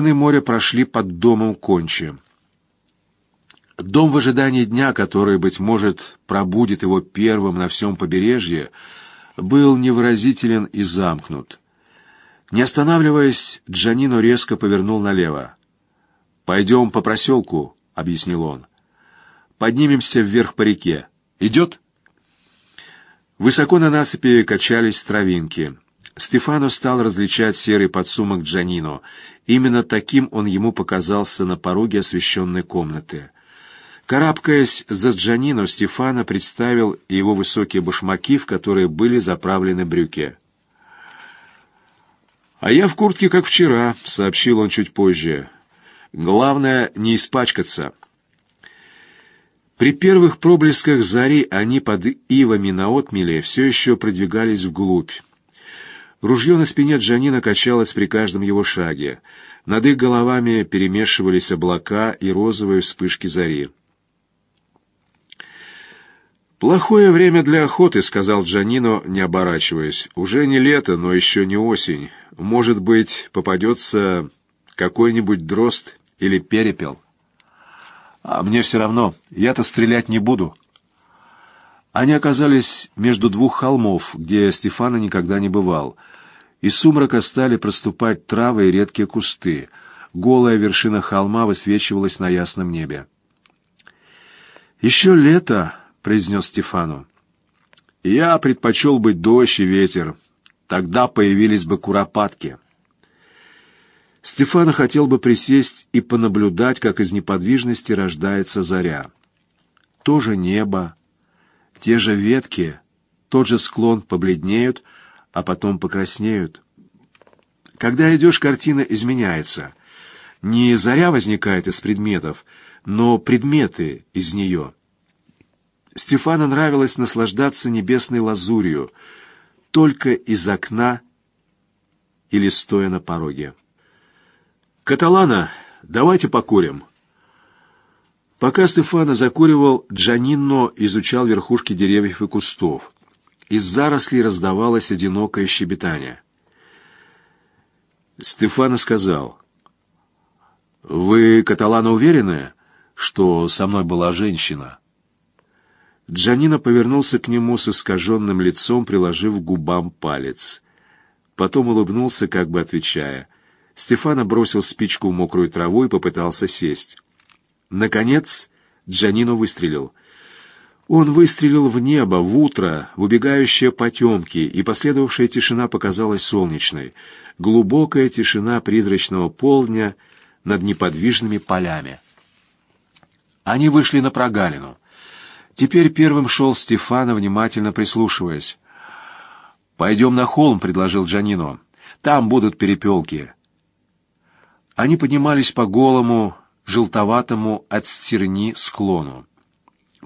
моря прошли под домом Кончи. Дом в ожидании дня, который, быть может, пробудет его первым на всем побережье, был невыразителен и замкнут. Не останавливаясь, Джанино резко повернул налево. «Пойдем по проселку», — объяснил он. «Поднимемся вверх по реке. Идет?» Высоко на насыпи качались травинки. Стефано стал различать серый подсумок Джанино. Именно таким он ему показался на пороге освещенной комнаты. Карабкаясь за Джанино, Стефано представил его высокие башмаки, в которые были заправлены брюки. «А я в куртке, как вчера», — сообщил он чуть позже. «Главное, не испачкаться». При первых проблесках зари они под ивами на отмеле все еще продвигались вглубь. Ружье на спине Джанина качалось при каждом его шаге. Над их головами перемешивались облака и розовые вспышки зари. «Плохое время для охоты», — сказал Джанино, не оборачиваясь. «Уже не лето, но еще не осень. Может быть, попадется какой-нибудь дрозд или перепел». «А мне все равно. Я-то стрелять не буду». Они оказались между двух холмов, где Стефана никогда не бывал. Из сумрака стали проступать травы и редкие кусты. Голая вершина холма высвечивалась на ясном небе. «Еще лето», — произнес Стефану. «Я предпочел бы дождь и ветер. Тогда появились бы куропатки». Стефано хотел бы присесть и понаблюдать, как из неподвижности рождается заря. То же небо, те же ветки, тот же склон побледнеют, а потом покраснеют. Когда идешь, картина изменяется. Не заря возникает из предметов, но предметы из нее — Стефану нравилось наслаждаться небесной лазурью, только из окна или стоя на пороге. «Каталана, давайте покурим». Пока Стефано закуривал, Джанино изучал верхушки деревьев и кустов. Из зарослей раздавалось одинокое щебетание. Стефано сказал, «Вы, Каталана, уверены, что со мной была женщина?» Джанина повернулся к нему с искаженным лицом, приложив к губам палец. Потом улыбнулся, как бы отвечая. Стефана бросил спичку в мокрую траву и попытался сесть. Наконец Джанино выстрелил. Он выстрелил в небо, в утро, в убегающие потемки, и последовавшая тишина показалась солнечной. Глубокая тишина призрачного полдня над неподвижными полями. Они вышли на прогалину. Теперь первым шел Стефана, внимательно прислушиваясь. «Пойдем на холм», — предложил Джанино. «Там будут перепелки». Они поднимались по голому, желтоватому от стерни склону.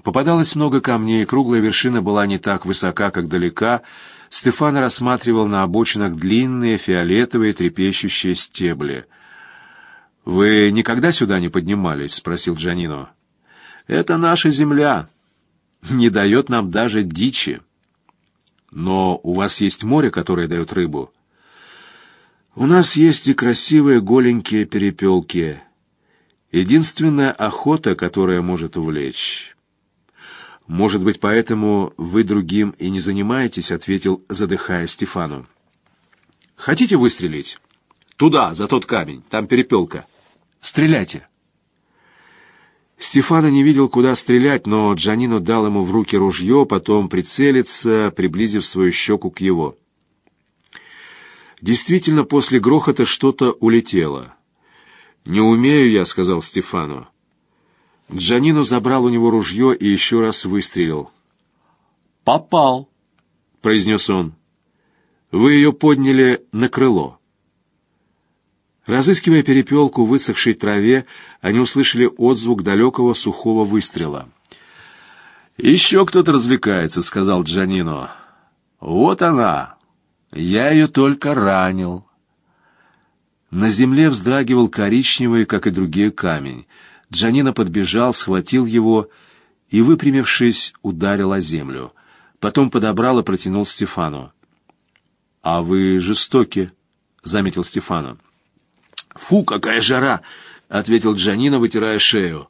Попадалось много камней, круглая вершина была не так высока, как далека. Стефан рассматривал на обочинах длинные фиолетовые трепещущие стебли. «Вы никогда сюда не поднимались?» — спросил Джанино. «Это наша земля не дает нам даже дичи. Но у вас есть море, которое дает рыбу. У нас есть и красивые голенькие перепелки. Единственная охота, которая может увлечь. Может быть, поэтому вы другим и не занимаетесь, ответил, задыхая Стефану. Хотите выстрелить? Туда, за тот камень, там перепелка. Стреляйте. Стефано не видел, куда стрелять, но Джанино дал ему в руки ружье, потом прицелиться, приблизив свою щеку к его. Действительно, после грохота что-то улетело. «Не умею я», — сказал Стефано. Джанино забрал у него ружье и еще раз выстрелил. «Попал», — произнес он. «Вы ее подняли на крыло». Разыскивая перепелку в высохшей траве, они услышали отзвук далекого сухого выстрела. «Еще кто-то развлекается», — сказал Джанино. «Вот она! Я ее только ранил». На земле вздрагивал коричневый, как и другие, камень. Джанино подбежал, схватил его и, выпрямившись, ударил о землю. Потом подобрал и протянул Стефану. «А вы жестоки», — заметил Стефану. «Фу, какая жара!» — ответил Джанина, вытирая шею.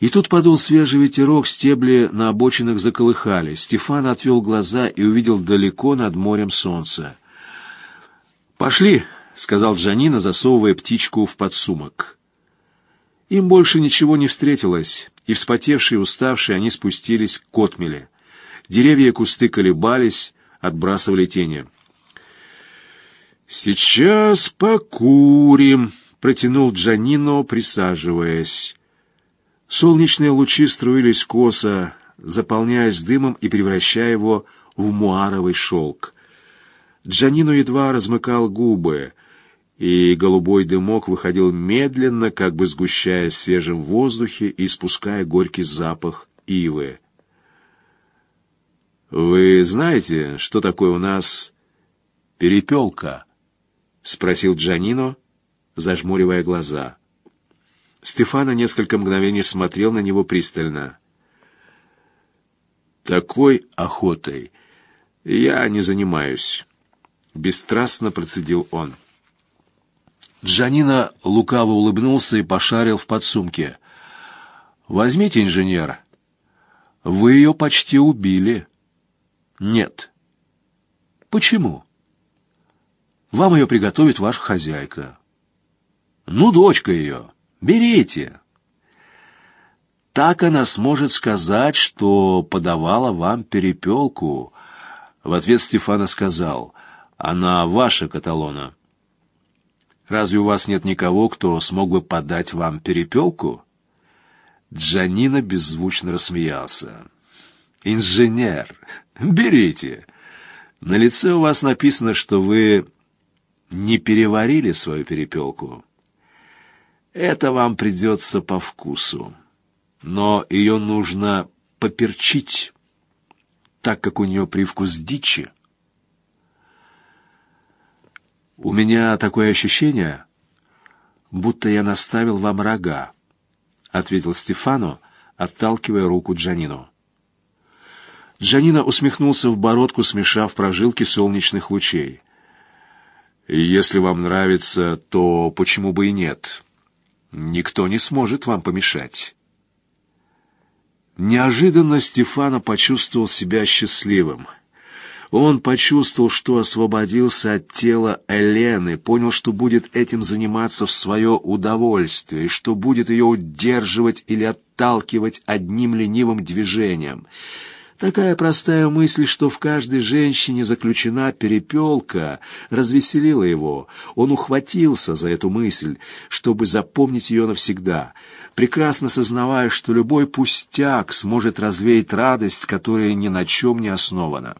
И тут подул свежий ветерок, стебли на обочинах заколыхали. Стефан отвел глаза и увидел далеко над морем солнце. «Пошли!» — сказал Джанина, засовывая птичку в подсумок. Им больше ничего не встретилось, и вспотевшие и уставшие они спустились к отмеле. Деревья и кусты колебались, отбрасывали тени. «Сейчас покурим», — протянул Джанино, присаживаясь. Солнечные лучи струились косо, заполняясь дымом и превращая его в муаровый шелк. Джанино едва размыкал губы, и голубой дымок выходил медленно, как бы сгущаясь в свежем воздухе и испуская горький запах ивы. «Вы знаете, что такое у нас перепелка?» — спросил Джанино, зажмуривая глаза. Стефана несколько мгновений смотрел на него пристально. «Такой охотой я не занимаюсь», — бесстрастно процедил он. Джанино лукаво улыбнулся и пошарил в подсумке. «Возьмите, инженер. Вы ее почти убили». «Нет». «Почему?» Вам ее приготовит ваша хозяйка. Ну, дочка ее, берите. Так она сможет сказать, что подавала вам перепелку. В ответ Стефана сказал, она ваша Каталона. Разве у вас нет никого, кто смог бы подать вам перепелку? Джанина беззвучно рассмеялся. «Инженер, берите. На лице у вас написано, что вы не переварили свою перепелку. Это вам придется по вкусу. Но ее нужно поперчить, так как у нее привкус дичи. У меня такое ощущение, будто я наставил вам рога, ответил Стефано, отталкивая руку Джанину. Джанина усмехнулся в бородку, смешав прожилки солнечных лучей. Если вам нравится, то почему бы и нет? Никто не сможет вам помешать. Неожиданно Стефано почувствовал себя счастливым. Он почувствовал, что освободился от тела Элены, понял, что будет этим заниматься в свое удовольствие, и что будет ее удерживать или отталкивать одним ленивым движением — Такая простая мысль, что в каждой женщине заключена перепелка, развеселила его. Он ухватился за эту мысль, чтобы запомнить ее навсегда, прекрасно сознавая, что любой пустяк сможет развеять радость, которая ни на чем не основана.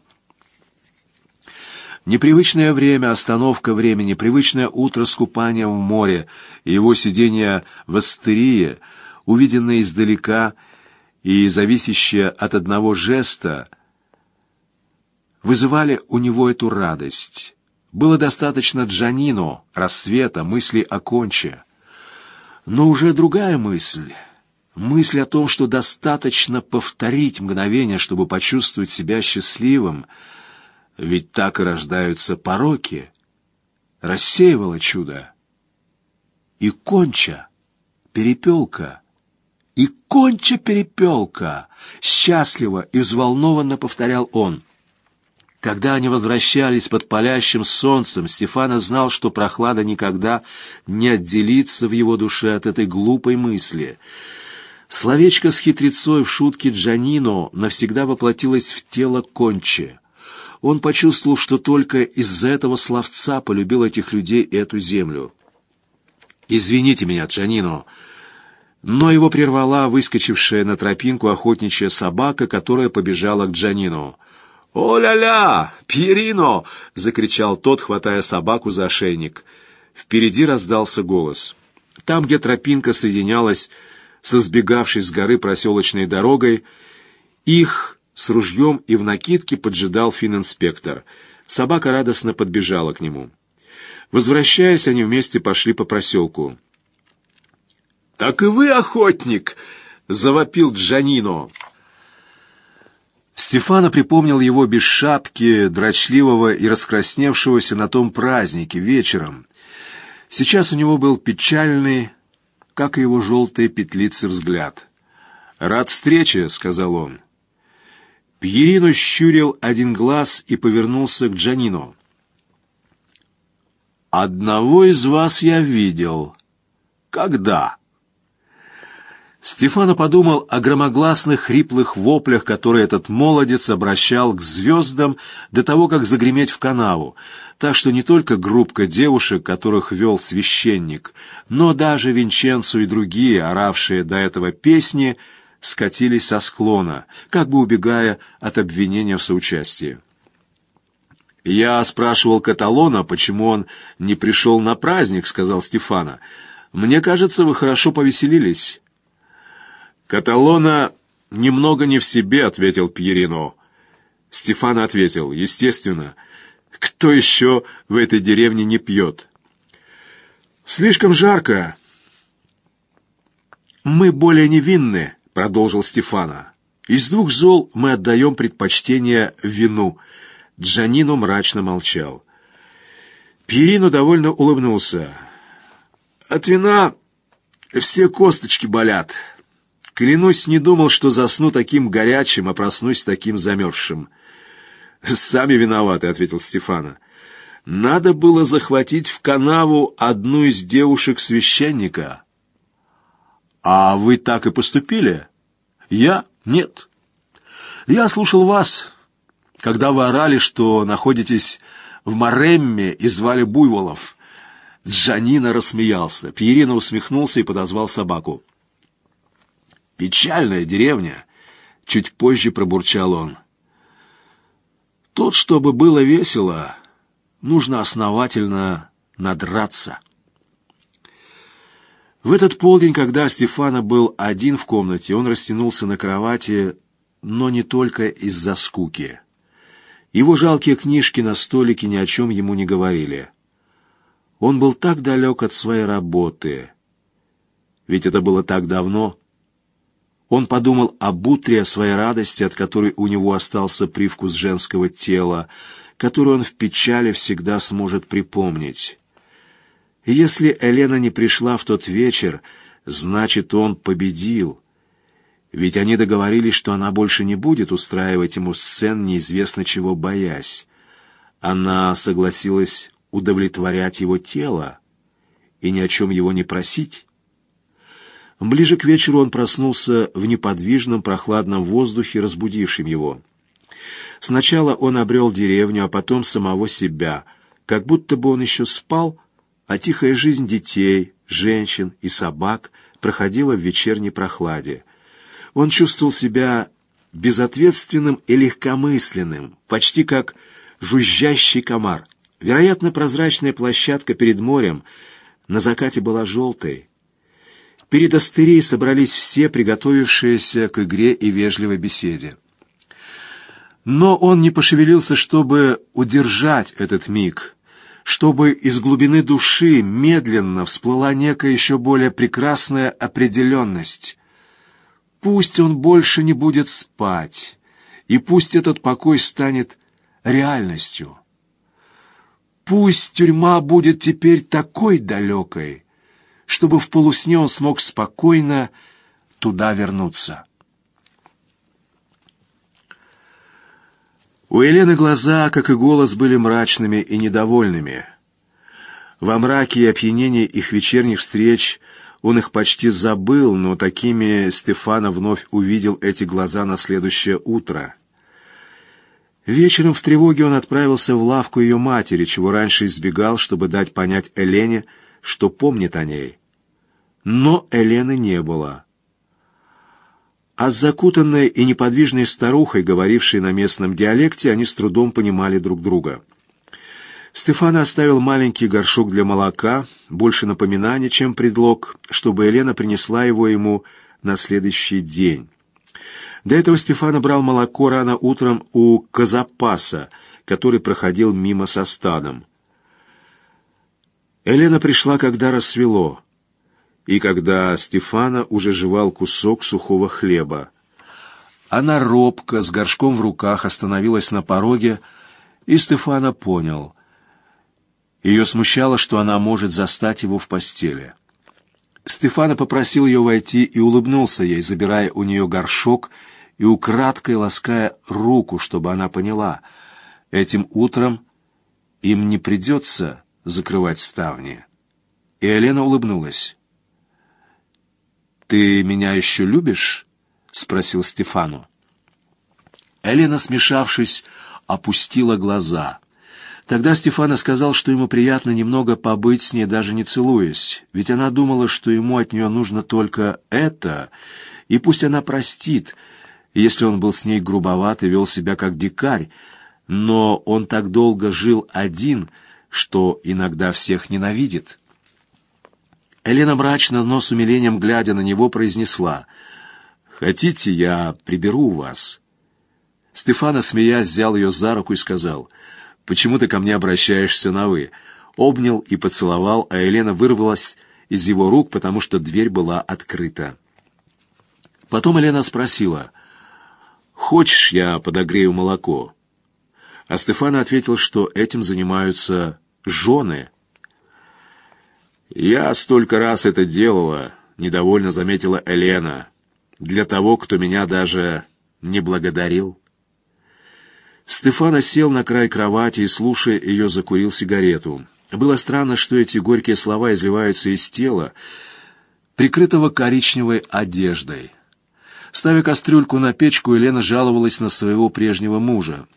Непривычное время, остановка времени, привычное утро с купанием в море и его сидение в астерии, увиденное издалека — и зависящее от одного жеста, вызывали у него эту радость. Было достаточно Джанино, рассвета, мысли о конче. Но уже другая мысль, мысль о том, что достаточно повторить мгновение, чтобы почувствовать себя счастливым, ведь так и рождаются пороки, рассеивала чудо. И конча, перепелка — и конча перепелка!» — счастливо и взволнованно повторял он. Когда они возвращались под палящим солнцем, Стефана знал, что прохлада никогда не отделится в его душе от этой глупой мысли. Словечко с хитрецой в шутке Джанино навсегда воплотилось в тело Конче. Он почувствовал, что только из-за этого словца полюбил этих людей и эту землю. «Извините меня, Джанино», но его прервала выскочившая на тропинку охотничья собака, которая побежала к Джанину. «О-ля-ля! Пьерино!» — закричал тот, хватая собаку за ошейник. Впереди раздался голос. Там, где тропинка соединялась со сбегавшей с горы проселочной дорогой, их с ружьем и в накидке поджидал финн-инспектор. Собака радостно подбежала к нему. Возвращаясь, они вместе пошли по проселку. «Так и вы охотник!» — завопил Джанино. Стефана припомнил его без шапки, дрочливого и раскрасневшегося на том празднике вечером. Сейчас у него был печальный, как и его желтые петлицы взгляд. «Рад встрече», — сказал он. Пьерино щурил один глаз и повернулся к Джанино. «Одного из вас я видел. Когда?» Стефано подумал о громогласных хриплых воплях, которые этот молодец обращал к звездам до того, как загреметь в канаву, так что не только группка девушек, которых вел священник, но даже Винченцо и другие, оравшие до этого песни, скатились со склона, как бы убегая от обвинения в соучастии. «Я спрашивал Каталона, почему он не пришел на праздник», — сказал Стефано. «Мне кажется, вы хорошо повеселились». «Каталона немного не в себе», — ответил Пьерино. Стефано ответил, «Естественно, кто еще в этой деревне не пьет?» «Слишком жарко». «Мы более невинны», — продолжил Стефано. «Из двух зол мы отдаем предпочтение вину». Джанино мрачно молчал. Пьерино довольно улыбнулся. «От вина все косточки болят». Клянусь, не думал, что засну таким горячим, а проснусь таким замерзшим. «Сами виноваты», — ответил Стефана. «Надо было захватить в канаву одну из девушек священника». «А вы так и поступили?» «Я? Нет. Я слушал вас, когда вы орали, что находитесь в Маремме и звали Буйволов». Джанина рассмеялся. Пьерина усмехнулся и подозвал собаку. Печальная деревня, чуть позже пробурчал он. Тут, чтобы было весело, нужно основательно надраться. В этот полдень, когда Стефана был один в комнате, он растянулся на кровати, но не только из-за скуки. Его жалкие книжки на столике ни о чем ему не говорили. Он был так далек от своей работы. Ведь это было так давно, он подумал об утре, о своей радости, от которой у него остался привкус женского тела, который он в печали всегда сможет припомнить. Если Елена не пришла в тот вечер, значит, он победил. Ведь они договорились, что она больше не будет устраивать ему сцен, неизвестно чего боясь. Она согласилась удовлетворять его тело и ни о чем его не просить. Ближе к вечеру он проснулся в неподвижном прохладном воздухе, разбудившем его. Сначала он обрел деревню, а потом самого себя, как будто бы он еще спал, а тихая жизнь детей, женщин и собак проходила в вечерней прохладе. Он чувствовал себя безответственным и легкомысленным, почти как жужжащий комар. Вероятно, прозрачная площадка перед морем на закате была желтой, Перед Астерией собрались все, приготовившиеся к игре и вежливой беседе. Но он не пошевелился, чтобы удержать этот миг, чтобы из глубины души медленно всплыла некая еще более прекрасная определенность. Пусть он больше не будет спать, и пусть этот покой станет реальностью. Пусть тюрьма будет теперь такой далекой, чтобы в полусне он смог спокойно туда вернуться. У Елены глаза, как и голос, были мрачными и недовольными. Во мраке и опьянении их вечерних встреч он их почти забыл, но такими Стефана вновь увидел эти глаза на следующее утро. Вечером в тревоге он отправился в лавку ее матери, чего раньше избегал, чтобы дать понять Елене, что помнит о ней но Элены не было. А с закутанной и неподвижной старухой, говорившей на местном диалекте, они с трудом понимали друг друга. Стефан оставил маленький горшок для молока, больше напоминания, чем предлог, чтобы Елена принесла его ему на следующий день. До этого Стефана брал молоко рано утром у Казапаса, который проходил мимо со стадом. Елена пришла, когда рассвело и когда Стефана уже жевал кусок сухого хлеба. Она робко, с горшком в руках, остановилась на пороге, и Стефана понял. Ее смущало, что она может застать его в постели. Стефана попросил ее войти и улыбнулся ей, забирая у нее горшок и украдкой лаская руку, чтобы она поняла. Этим утром им не придется закрывать ставни. И Елена улыбнулась. «Ты меня еще любишь?» — спросил Стефану. Елена, смешавшись, опустила глаза. Тогда Стефана сказал, что ему приятно немного побыть с ней, даже не целуясь, ведь она думала, что ему от нее нужно только это, и пусть она простит, если он был с ней грубоват и вел себя как дикарь, но он так долго жил один, что иногда всех ненавидит. Елена мрачно, но с умилением глядя на него, произнесла «Хотите, я приберу вас?» Стефана, смеясь, взял ее за руку и сказал «Почему ты ко мне обращаешься на «вы»?» Обнял и поцеловал, а Елена вырвалась из его рук, потому что дверь была открыта. Потом Елена спросила «Хочешь, я подогрею молоко?» А Стефана ответил, что этим занимаются жены. «Я столько раз это делала», — недовольно заметила Елена, «для того, кто меня даже не благодарил». Стефана сел на край кровати и, слушая ее, закурил сигарету. Было странно, что эти горькие слова изливаются из тела, прикрытого коричневой одеждой. Ставя кастрюльку на печку, Елена жаловалась на своего прежнего мужа.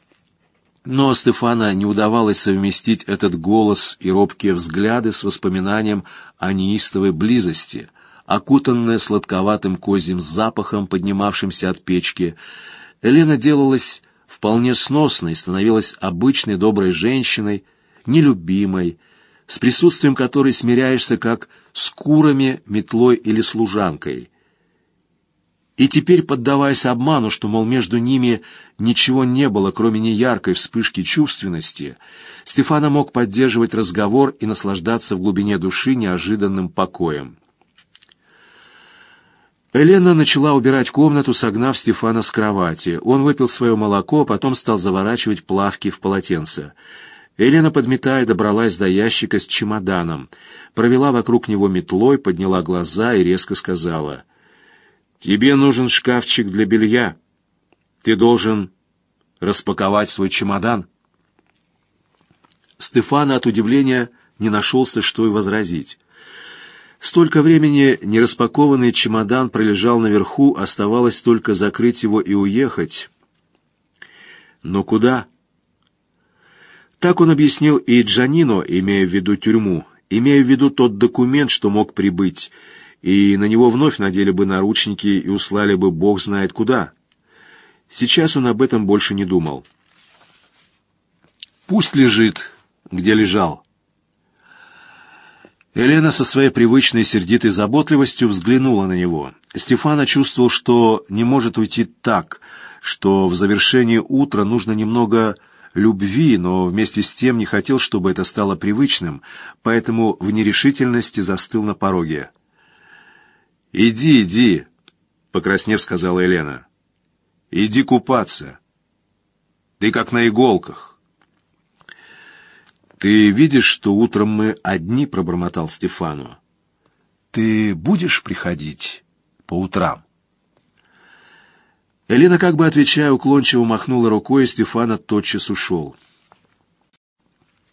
Но Стефана не удавалось совместить этот голос и робкие взгляды с воспоминанием о неистовой близости, окутанная сладковатым козьим запахом, поднимавшимся от печки. Елена делалась вполне сносной, становилась обычной доброй женщиной, нелюбимой, с присутствием которой смиряешься как с курами, метлой или служанкой. И теперь, поддаваясь обману, что, мол, между ними ничего не было, кроме неяркой вспышки чувственности, Стефана мог поддерживать разговор и наслаждаться в глубине души неожиданным покоем. Елена начала убирать комнату, согнав Стефана с кровати. Он выпил свое молоко, потом стал заворачивать плавки в полотенце. Елена, подметая, добралась до ящика с чемоданом, провела вокруг него метлой, подняла глаза и резко сказала, «Тебе нужен шкафчик для белья. Ты должен распаковать свой чемодан». Стефана от удивления не нашелся, что и возразить. Столько времени нераспакованный чемодан пролежал наверху, оставалось только закрыть его и уехать. Но куда? Так он объяснил и Джанино, имея в виду тюрьму, имея в виду тот документ, что мог прибыть, и на него вновь надели бы наручники и услали бы бог знает куда. Сейчас он об этом больше не думал. Пусть лежит, где лежал. Елена со своей привычной сердитой заботливостью взглянула на него. Стефана чувствовал, что не может уйти так, что в завершении утра нужно немного любви, но вместе с тем не хотел, чтобы это стало привычным, поэтому в нерешительности застыл на пороге. «Иди, иди», — покраснев сказала Елена. «Иди купаться. Ты как на иголках». «Ты видишь, что утром мы одни?» — пробормотал Стефану. «Ты будешь приходить по утрам?» Элина, как бы отвечая, уклончиво махнула рукой, и Стефана тотчас ушел.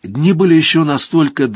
Дни были еще настолько